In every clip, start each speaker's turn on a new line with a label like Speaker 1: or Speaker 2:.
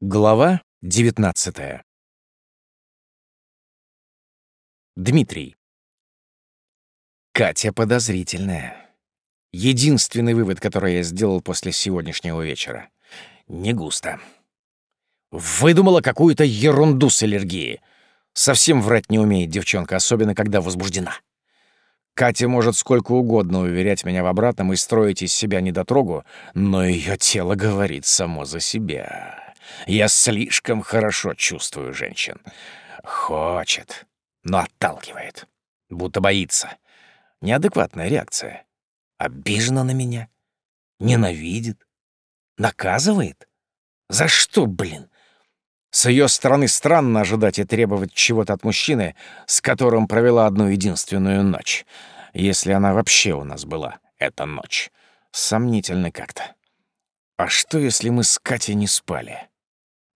Speaker 1: Глава 19 Дмитрий. Катя подозрительная. Единственный вывод, который я сделал после сегодняшнего вечера. Не густо. Выдумала какую-то ерунду с аллергией. Совсем врать не умеет девчонка, особенно когда возбуждена. Катя может сколько угодно уверять меня в обратном и строить из себя недотрогу, но ее тело говорит само за себя. Я слишком хорошо чувствую женщин. Хочет, но отталкивает. Будто боится. Неадекватная реакция. Обижена на меня. Ненавидит. Наказывает. За что, блин? С ее стороны странно ожидать и требовать чего-то от мужчины, с которым провела одну единственную ночь. Если она вообще у нас была, эта ночь. Сомнительно как-то. А что, если мы с Катей не спали?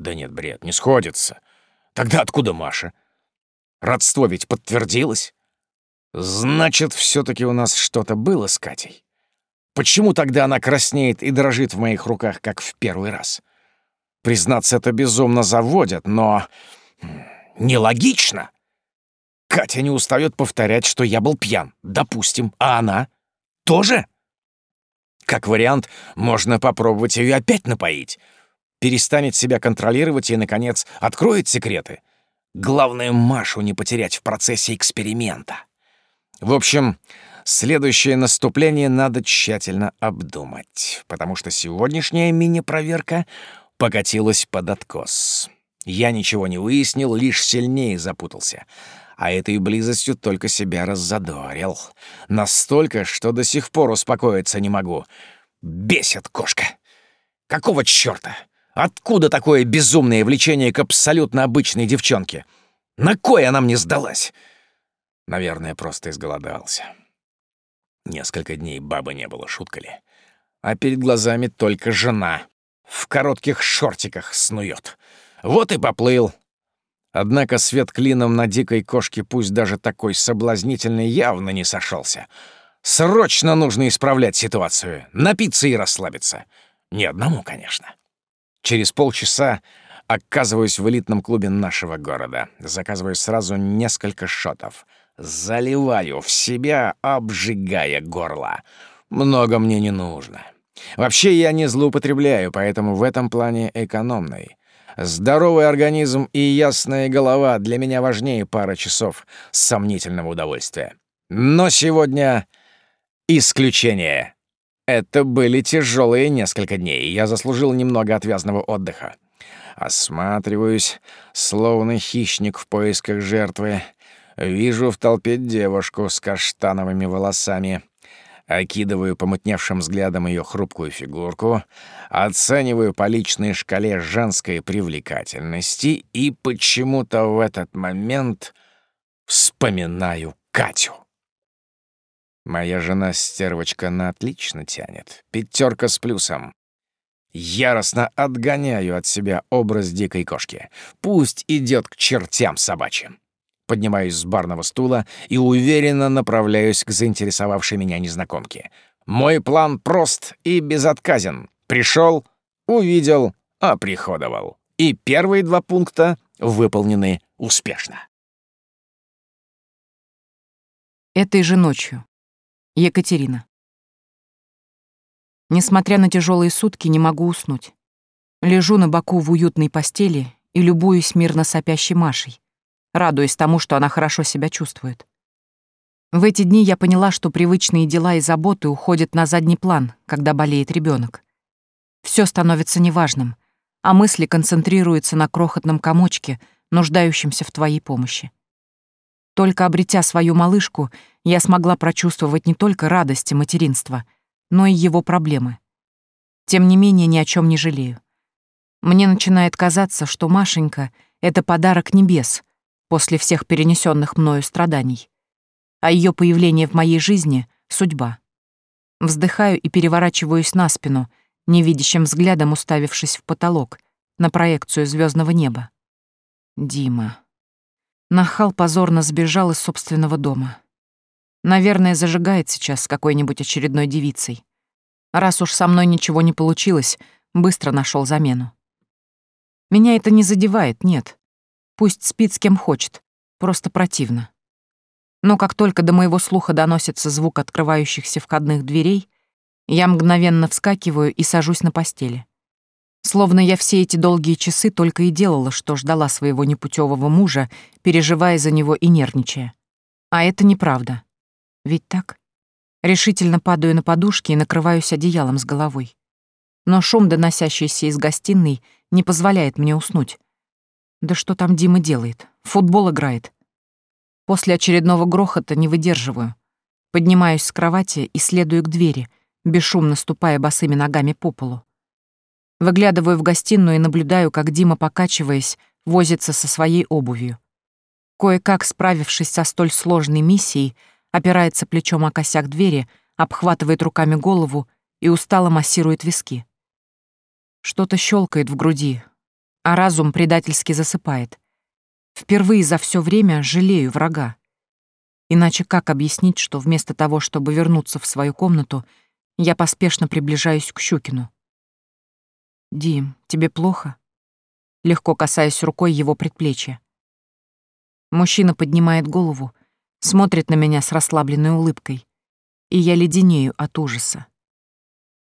Speaker 1: Да нет, бред, не сходится. Тогда откуда Маша? Родство ведь подтвердилось. Значит, все таки у нас что-то было с Катей. Почему тогда она краснеет и дрожит в моих руках, как в первый раз? Признаться, это безумно заводит, но... Нелогично. Катя не устает повторять, что я был пьян, допустим, а она тоже? Как вариант, можно попробовать ее опять напоить перестанет себя контролировать и, наконец, откроет секреты. Главное, Машу не потерять в процессе эксперимента. В общем, следующее наступление надо тщательно обдумать, потому что сегодняшняя мини-проверка покатилась под откос. Я ничего не выяснил, лишь сильнее запутался. А этой близостью только себя раззадорил. Настолько, что до сих пор успокоиться не могу. Бесит кошка. Какого чёрта? Откуда такое безумное влечение к абсолютно обычной девчонке? На кой она мне сдалась? Наверное, просто изголодался. Несколько дней бабы не было, шутка ли? А перед глазами только жена. В коротких шортиках снует. Вот и поплыл. Однако свет клином на дикой кошке, пусть даже такой соблазнительный, явно не сошелся. Срочно нужно исправлять ситуацию, напиться и расслабиться. Не одному, конечно. Через полчаса оказываюсь в элитном клубе нашего города. Заказываю сразу несколько шотов. Заливаю в себя, обжигая горло. Много мне не нужно. Вообще я не злоупотребляю, поэтому в этом плане экономный. Здоровый организм и ясная голова для меня важнее пары часов сомнительного удовольствия. Но сегодня исключение. Это были тяжелые несколько дней, и я заслужил немного отвязного отдыха. Осматриваюсь, словно хищник в поисках жертвы. Вижу в толпе девушку с каштановыми волосами. Окидываю помутневшим взглядом ее хрупкую фигурку, оцениваю по личной шкале женской привлекательности и почему-то в этот момент вспоминаю Катю. Моя жена-стервочка на отлично тянет. Пятерка с плюсом. Яростно отгоняю от себя образ дикой кошки. Пусть идет к чертям собачьим. Поднимаюсь с барного стула и уверенно направляюсь к заинтересовавшей меня незнакомке. Мой план прост и безотказен. Пришел, увидел, оприходовал. И первые два пункта выполнены успешно.
Speaker 2: Этой же ночью. Екатерина. Несмотря на тяжелые сутки, не могу уснуть. Лежу на боку в уютной постели и любуюсь мирно сопящей Машей, радуясь тому, что она хорошо себя чувствует. В эти дни я поняла, что привычные дела и заботы уходят на задний план, когда болеет ребенок. Все становится неважным, а мысли концентрируются на крохотном комочке, нуждающемся в твоей помощи. Только обретя свою малышку, я смогла прочувствовать не только радости материнства, но и его проблемы. Тем не менее, ни о чем не жалею. Мне начинает казаться, что Машенька — это подарок небес после всех перенесенных мною страданий. А ее появление в моей жизни — судьба. Вздыхаю и переворачиваюсь на спину, невидящим взглядом уставившись в потолок, на проекцию звездного неба. Дима. Нахал позорно сбежал из собственного дома. Наверное, зажигает сейчас с какой-нибудь очередной девицей. Раз уж со мной ничего не получилось, быстро нашел замену. Меня это не задевает, нет. Пусть спит с кем хочет, просто противно. Но как только до моего слуха доносится звук открывающихся входных дверей, я мгновенно вскакиваю и сажусь на постели. Словно я все эти долгие часы только и делала, что ждала своего непутевого мужа, переживая за него и нервничая. А это неправда. Ведь так? Решительно падаю на подушки и накрываюсь одеялом с головой. Но шум, доносящийся из гостиной, не позволяет мне уснуть. Да что там Дима делает? Футбол играет. После очередного грохота не выдерживаю. Поднимаюсь с кровати и следую к двери, бесшумно ступая босыми ногами по полу. Выглядываю в гостиную и наблюдаю, как Дима, покачиваясь, возится со своей обувью. Кое-как справившись со столь сложной миссией, опирается плечом о косяк двери, обхватывает руками голову и устало массирует виски. Что-то щелкает в груди, а разум предательски засыпает. Впервые за все время жалею врага. Иначе как объяснить, что вместо того, чтобы вернуться в свою комнату, я поспешно приближаюсь к Щукину? «Дим, тебе плохо?» Легко касаясь рукой его предплечья. Мужчина поднимает голову, смотрит на меня с расслабленной улыбкой, и я леденею от ужаса.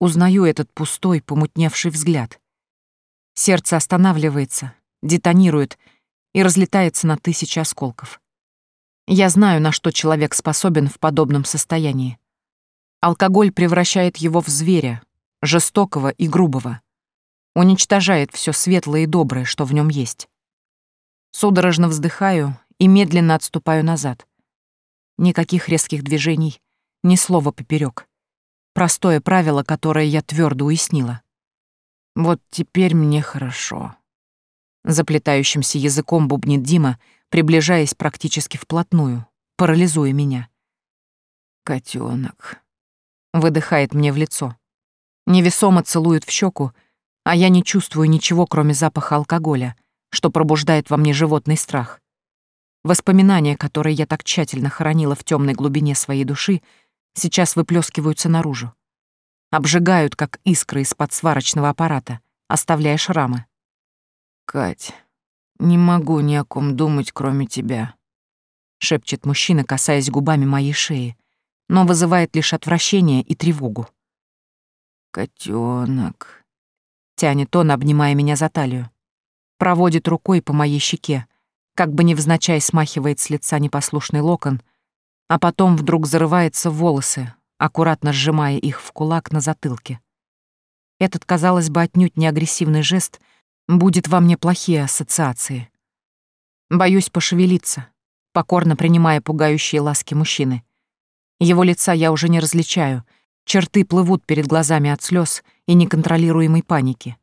Speaker 2: Узнаю этот пустой, помутневший взгляд. Сердце останавливается, детонирует и разлетается на тысячи осколков. Я знаю, на что человек способен в подобном состоянии. Алкоголь превращает его в зверя, жестокого и грубого уничтожает все светлое и доброе, что в нем есть. Судорожно вздыхаю и медленно отступаю назад. Никаких резких движений, ни слова поперек. Простое правило, которое я твердо уяснила. «Вот теперь мне хорошо». Заплетающимся языком бубнит Дима, приближаясь практически вплотную, парализуя меня. Котенок, выдыхает мне в лицо. Невесомо целует в щеку а я не чувствую ничего, кроме запаха алкоголя, что пробуждает во мне животный страх. Воспоминания, которые я так тщательно хоронила в темной глубине своей души, сейчас выплескиваются наружу. Обжигают, как искры из-под сварочного аппарата, оставляя шрамы. «Кать, не могу ни о ком думать, кроме тебя», — шепчет мужчина, касаясь губами моей шеи, но вызывает лишь отвращение и тревогу. «Котёнок», Тянет он, обнимая меня за талию. Проводит рукой по моей щеке, как бы невзначай смахивает с лица непослушный локон, а потом вдруг зарывается в волосы, аккуратно сжимая их в кулак на затылке. Этот, казалось бы, отнюдь не агрессивный жест будет во мне плохие ассоциации. Боюсь пошевелиться, покорно принимая пугающие ласки мужчины. Его лица я уже не различаю, черты плывут перед глазами от слез, и неконтролируемой паники.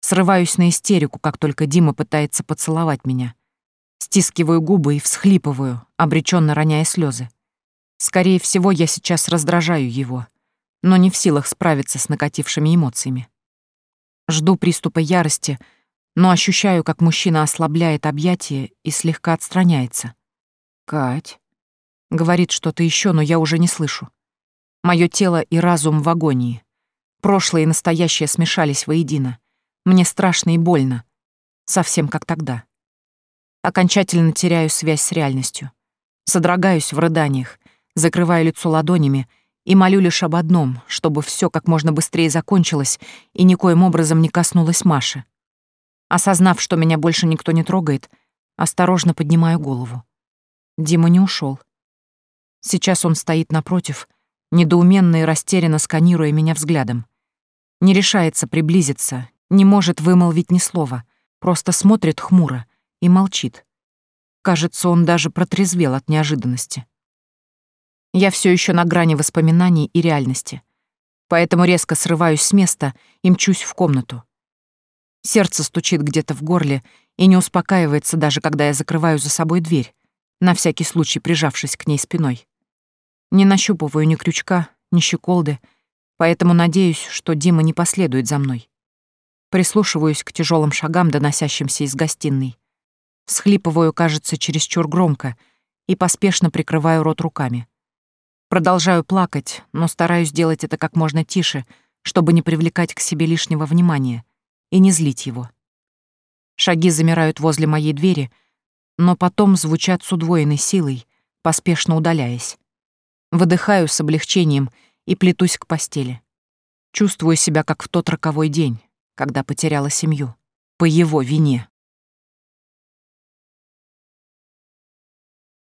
Speaker 2: Срываюсь на истерику, как только Дима пытается поцеловать меня. Стискиваю губы и всхлипываю, обреченно роняя слезы. Скорее всего, я сейчас раздражаю его, но не в силах справиться с накатившими эмоциями. Жду приступа ярости, но ощущаю, как мужчина ослабляет объятие и слегка отстраняется. «Кать?» Говорит что-то еще, но я уже не слышу. Мое тело и разум в агонии. Прошлое и настоящее смешались воедино. Мне страшно и больно. Совсем как тогда. Окончательно теряю связь с реальностью. Содрогаюсь в рыданиях, закрываю лицо ладонями и молю лишь об одном, чтобы все как можно быстрее закончилось и никоим образом не коснулось Маши. Осознав, что меня больше никто не трогает, осторожно поднимаю голову. Дима не ушел. Сейчас он стоит напротив, недоуменно и растерянно сканируя меня взглядом. Не решается приблизиться, не может вымолвить ни слова, просто смотрит хмуро и молчит. Кажется, он даже протрезвел от неожиданности. Я все еще на грани воспоминаний и реальности, поэтому резко срываюсь с места и мчусь в комнату. Сердце стучит где-то в горле и не успокаивается даже, когда я закрываю за собой дверь, на всякий случай прижавшись к ней спиной. Не нащупываю ни крючка, ни щеколды — поэтому надеюсь, что Дима не последует за мной. Прислушиваюсь к тяжелым шагам, доносящимся из гостиной. Схлипываю, кажется, чересчур громко, и поспешно прикрываю рот руками. Продолжаю плакать, но стараюсь делать это как можно тише, чтобы не привлекать к себе лишнего внимания и не злить его. Шаги замирают возле моей двери, но потом звучат с удвоенной силой, поспешно удаляясь. Выдыхаю с облегчением — и плетусь к постели. Чувствую себя, как в тот роковой день, когда потеряла семью. По его вине.